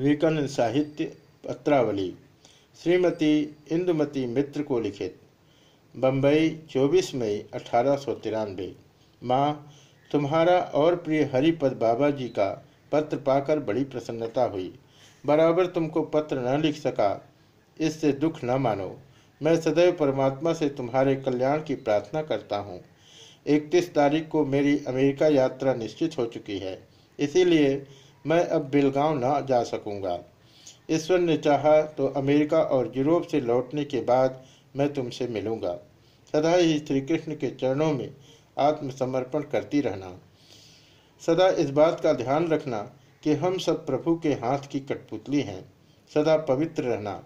विकन साहित्य पत्रावली, श्रीमती इंदुमती मित्र को लिखित बम्बई 24 मई, अठारह सौ तिरानबे माँ, तुम्हारा और प्रिय हरिपद बाबा जी का पत्र पाकर बड़ी प्रसन्नता हुई। बराबर तुमको पत्र न लिख सका, इससे दुख न मानो। मैं सदैव परमात्मा से तुम्हारे कल्याण की प्रार्थना करता हूँ। इकतीस तारीख को मेरी अमेरिका यात्रा निश्चित हो चुकी है। इसीलिए मैं अब बिलगांव ना जा सकूँगा। ईश्वर ने चाहा तो अमेरिका और यूरोप से लौटने के बाद मैं तुमसे मिलूँगा। सदा ही श्री कृष्ण के चरणों में आत्मसमर्पण करती रहना। सदा इस बात का ध्यान रखना कि हम सब प्रभु के हाथ की कठपुतली हैं। सदा पवित्र रहना।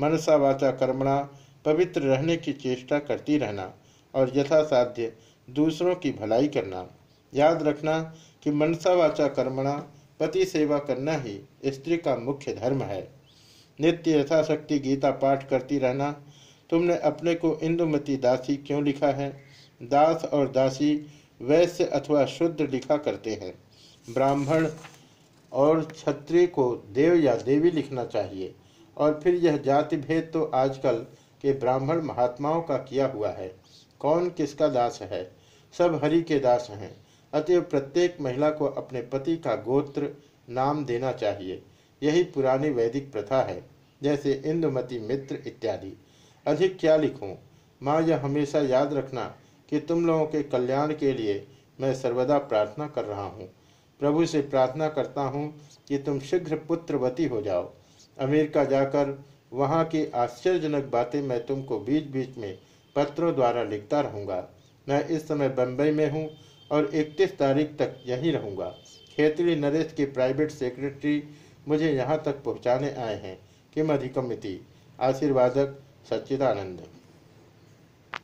मनसा वाचा कर्मणा, पवित्र रहने की चेष्टा करती रहना और यथासाध्य दूसरों की भलाई करना। याद रखना कि मनसा वाचा कर्मणा पति सेवा करना ही स्त्री का मुख्य धर्म है। नित्य यथाशक्ति गीता पाठ करती रहना, तुमने अपने को इंदुमती दासी क्यों लिखा है? दास और दासी वैश्य अथवा शुद्ध लिखा करते हैं। ब्राह्मण और क्षत्रिय को देव या देवी लिखना चाहिए। और फिर यह जाति भेद तो आजकल के ब्राह्मण महात्माओं का किया हुआ है। कौन किसका दास है? सब हरि के दास हैं। अतएव प्रत्येक महिला को अपने पति का गोत्र नाम देना चाहिए। यही पुरानी वैदिक प्रथा है, जैसे इंदुमती मित्र इत्यादि। अधिक क्या लिखूं? माँ, यह हमेशा याद रखना कि तुम लोगों के कल्याण के लिए मैं सर्वदा प्रार्थना कर रहा हूँ। प्रभु से प्रार्थना करता हूँ कि तुम शीघ्र पुत्रवती हो जाओ। अमेरिका जाकर वहाँ की आश्चर्यजनक बातें मैं तुमको बीच बीच में पत्रों द्वारा लिखता रहूँगा। मैं इस समय बम्बई में हूँ और 31 तारीख तक यहीं रहूँगा। खेतड़ी नरेश के प्राइवेट सेक्रेटरी मुझे यहाँ तक पहुँचाने आए हैं। किम अधिकमिति आशीर्वादक सच्चिदानंद।